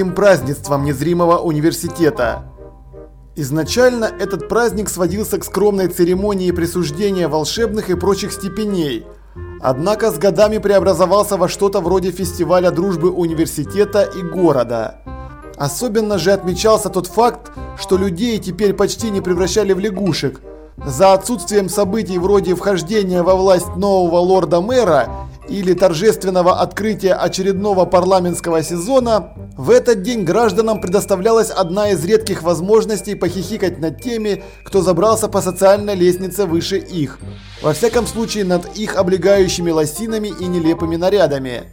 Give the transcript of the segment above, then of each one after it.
великим празднеством незримого университета. Изначально этот праздник сводился к скромной церемонии присуждения волшебных и прочих степеней, однако с годами преобразовался во что-то вроде фестиваля дружбы университета и города. Особенно же отмечался тот факт, что людей теперь почти не превращали в лягушек. За отсутствием событий вроде вхождения во власть нового лорда-мэра или торжественного открытия очередного парламентского сезона, в этот день гражданам предоставлялась одна из редких возможностей похихикать над теми, кто забрался по социальной лестнице выше их. Во всяком случае над их облегающими лосинами и нелепыми нарядами.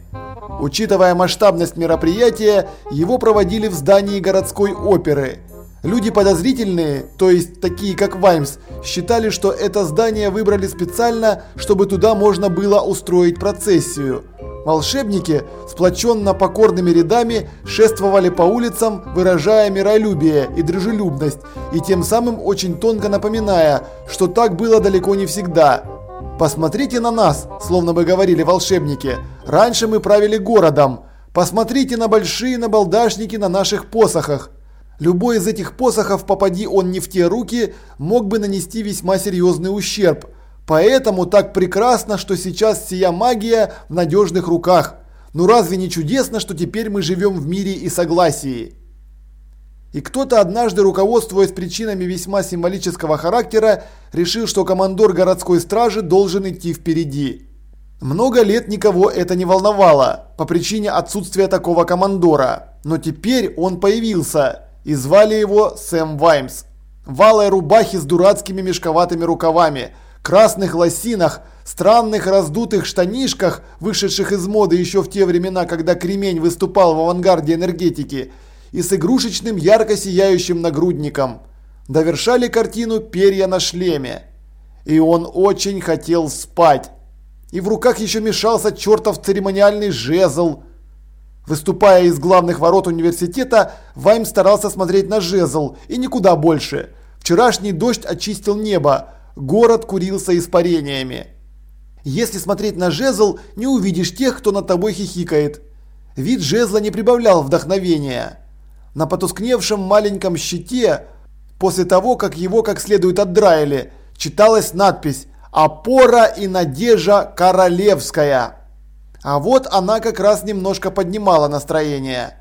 Учитывая масштабность мероприятия, его проводили в здании городской оперы. Люди подозрительные, то есть такие как Ваймс, считали, что это здание выбрали специально, чтобы туда можно было устроить процессию. Волшебники, сплоченно покорными рядами, шествовали по улицам, выражая миролюбие и дружелюбность, и тем самым очень тонко напоминая, что так было далеко не всегда. «Посмотрите на нас», словно бы говорили волшебники, «раньше мы правили городом. Посмотрите на большие набалдашники на наших посохах. Любой из этих посохов, попади он не в те руки, мог бы нанести весьма серьезный ущерб. Поэтому так прекрасно, что сейчас сия магия в надежных руках. Ну разве не чудесно, что теперь мы живем в мире и согласии? И кто-то однажды, руководствуясь причинами весьма символического характера, решил, что командор городской стражи должен идти впереди. Много лет никого это не волновало, по причине отсутствия такого командора. Но теперь он появился и звали его Сэм Ваймс. В алой рубахе с дурацкими мешковатыми рукавами, красных лосинах, странных раздутых штанишках, вышедших из моды еще в те времена, когда кремень выступал в авангарде энергетики, и с игрушечным ярко сияющим нагрудником. Довершали картину перья на шлеме. И он очень хотел спать. И в руках еще мешался чертов церемониальный жезл – Выступая из главных ворот университета, Вайм старался смотреть на жезл и никуда больше. Вчерашний дождь очистил небо, город курился испарениями. Если смотреть на жезл, не увидишь тех, кто над тобой хихикает. Вид жезла не прибавлял вдохновения. На потускневшем маленьком щите, после того, как его как следует отдраили, читалась надпись «Опора и надежда королевская». А вот она как раз немножко поднимала настроение.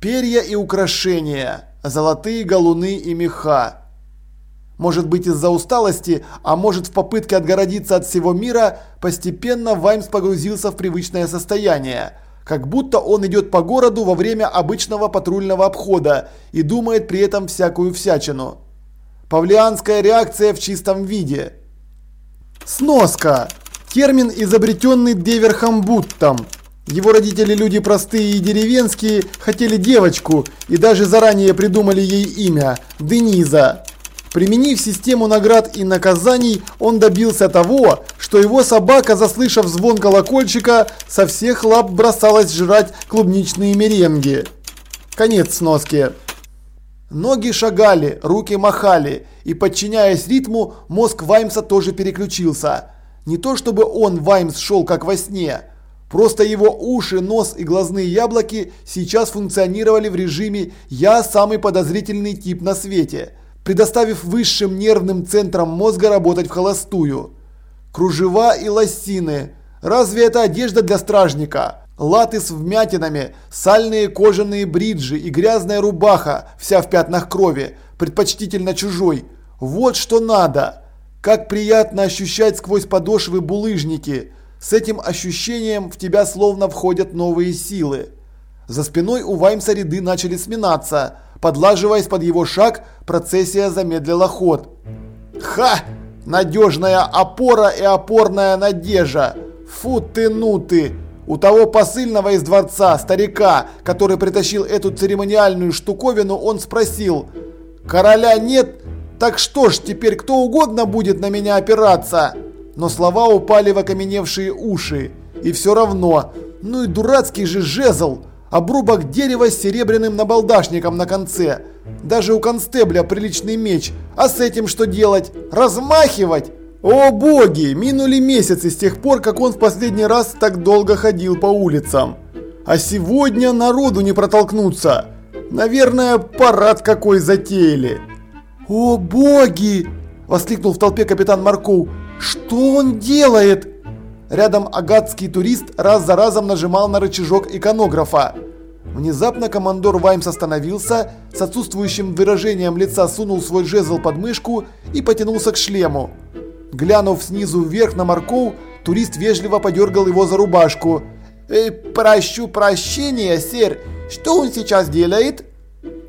Перья и украшения, золотые галуны и меха. Может быть из-за усталости, а может в попытке отгородиться от всего мира, постепенно Ваймс погрузился в привычное состояние. Как будто он идет по городу во время обычного патрульного обхода и думает при этом всякую всячину. Павлианская реакция в чистом виде. Сноска. Термин, изобретенный Деверхам Буттом. Его родители люди простые и деревенские, хотели девочку и даже заранее придумали ей имя – Дениза. Применив систему наград и наказаний, он добился того, что его собака, заслышав звон колокольчика, со всех лап бросалась жрать клубничные меренги. Конец сноски. Ноги шагали, руки махали, и подчиняясь ритму, мозг Ваймса тоже переключился – не то чтобы он, Ваймс, шел как во сне. Просто его уши, нос и глазные яблоки сейчас функционировали в режиме «я самый подозрительный тип на свете», предоставив высшим нервным центрам мозга работать в холостую. Кружева и лосины. Разве это одежда для стражника? Латы с вмятинами, сальные кожаные бриджи и грязная рубаха, вся в пятнах крови, предпочтительно чужой. Вот что надо. Как приятно ощущать сквозь подошвы булыжники. С этим ощущением в тебя словно входят новые силы. За спиной у Ваймса ряды начали сминаться. Подлаживаясь под его шаг, процессия замедлила ход. Ха! Надежная опора и опорная надежда. Фу ты ну ты! У того посыльного из дворца, старика, который притащил эту церемониальную штуковину, он спросил. Короля нет, так что ж, теперь кто угодно будет на меня опираться. Но слова упали в окаменевшие уши. И все равно, ну и дурацкий же жезл. Обрубок дерева с серебряным набалдашником на конце. Даже у констебля приличный меч. А с этим что делать? Размахивать? О боги, минули месяцы с тех пор, как он в последний раз так долго ходил по улицам. А сегодня народу не протолкнуться. Наверное, парад какой затеяли. О боги! Воскликнул в толпе капитан Марков. Что он делает? Рядом агатский турист раз за разом нажимал на рычажок иконографа. Внезапно командор Ваймс остановился, с отсутствующим выражением лица сунул свой жезл под мышку и потянулся к шлему. Глянув снизу вверх на Марков, турист вежливо подергал его за рубашку. «Э, «Прощу прощения, сэр, что он сейчас делает?»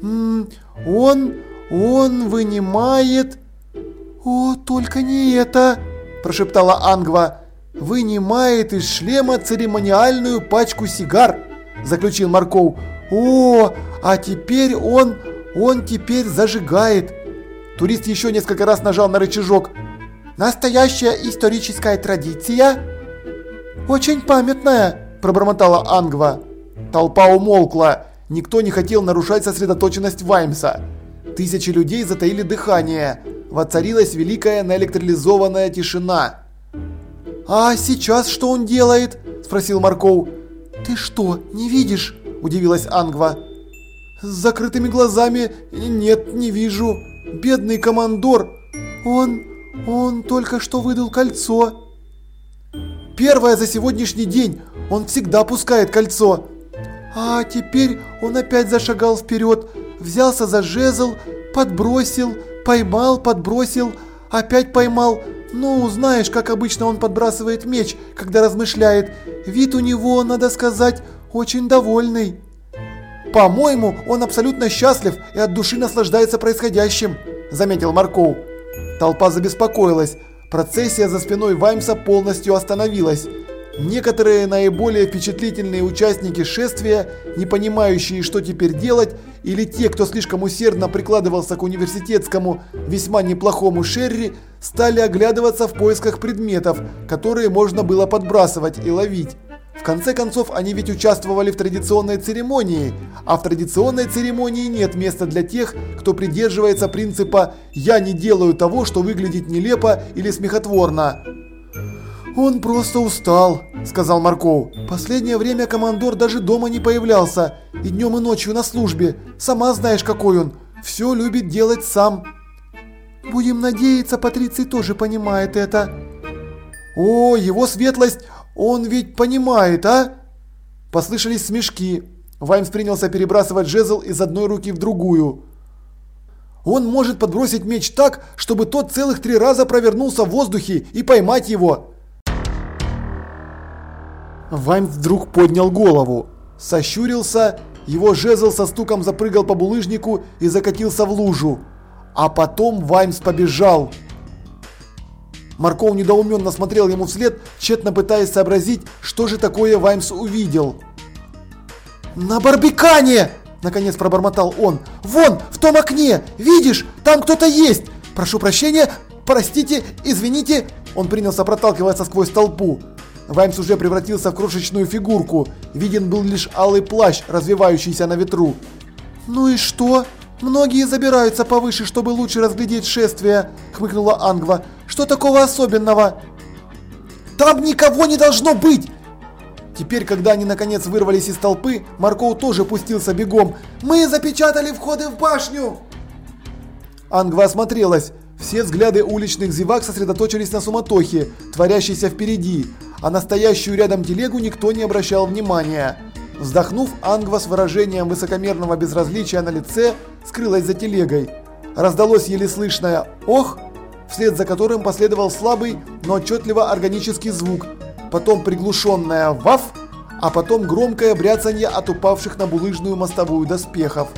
М «Он... он вынимает...» «О, только не это!» – прошептала Ангва. «Вынимает из шлема церемониальную пачку сигар!» – заключил Марков. «О, а теперь он... он теперь зажигает!» Турист еще несколько раз нажал на рычажок. «Настоящая историческая традиция?» «Очень памятная!» – пробормотала Ангва. Толпа умолкла. Никто не хотел нарушать сосредоточенность Ваймса. Тысячи людей затаили дыхание. Воцарилась великая наэлектролизованная тишина. «А сейчас что он делает?» – спросил Марков. «Ты что, не видишь?» – удивилась Ангва. «С закрытыми глазами нет, не вижу. Бедный командор. Он... он только что выдал кольцо». «Первое за сегодняшний день. Он всегда пускает кольцо». А теперь он опять зашагал вперед, взялся за жезл, подбросил, поймал, подбросил, опять поймал. Ну, знаешь, как обычно он подбрасывает меч, когда размышляет. Вид у него, надо сказать, очень довольный. По-моему, он абсолютно счастлив и от души наслаждается происходящим, заметил Марков. Толпа забеспокоилась. Процессия за спиной Ваймса полностью остановилась. Некоторые наиболее впечатлительные участники шествия, не понимающие, что теперь делать, или те, кто слишком усердно прикладывался к университетскому, весьма неплохому Шерри, стали оглядываться в поисках предметов, которые можно было подбрасывать и ловить. В конце концов, они ведь участвовали в традиционной церемонии, а в традиционной церемонии нет места для тех, кто придерживается принципа «я не делаю того, что выглядит нелепо или смехотворно». «Он просто устал», – сказал Марков. «Последнее время командор даже дома не появлялся. И днем, и ночью на службе. Сама знаешь, какой он. Все любит делать сам». «Будем надеяться, Патриций тоже понимает это». «О, его светлость, он ведь понимает, а?» Послышались смешки. Ваймс принялся перебрасывать жезл из одной руки в другую. «Он может подбросить меч так, чтобы тот целых три раза провернулся в воздухе и поймать его», Ваймс вдруг поднял голову, сощурился, его жезл со стуком запрыгал по булыжнику и закатился в лужу. А потом Ваймс побежал. Марков недоуменно смотрел ему вслед, тщетно пытаясь сообразить, что же такое Ваймс увидел. «На барбикане!» – наконец пробормотал он. «Вон, в том окне! Видишь, там кто-то есть! Прошу прощения, простите, извините!» Он принялся проталкиваться сквозь толпу. Ваймс уже превратился в крошечную фигурку. Виден был лишь алый плащ, развивающийся на ветру. «Ну и что? Многие забираются повыше, чтобы лучше разглядеть шествие», – хмыкнула Ангва. «Что такого особенного?» «Там никого не должно быть!» Теперь, когда они наконец вырвались из толпы, Маркоу тоже пустился бегом. «Мы запечатали входы в башню!» Ангва осмотрелась. Все взгляды уличных зевак сосредоточились на суматохе, творящейся впереди, а настоящую рядом телегу никто не обращал внимания. Вздохнув, Ангва с выражением высокомерного безразличия на лице скрылась за телегой. Раздалось еле слышное «Ох!», вслед за которым последовал слабый, но отчетливо органический звук, потом приглушенное «Ваф!», а потом громкое бряцанье от упавших на булыжную мостовую доспехов.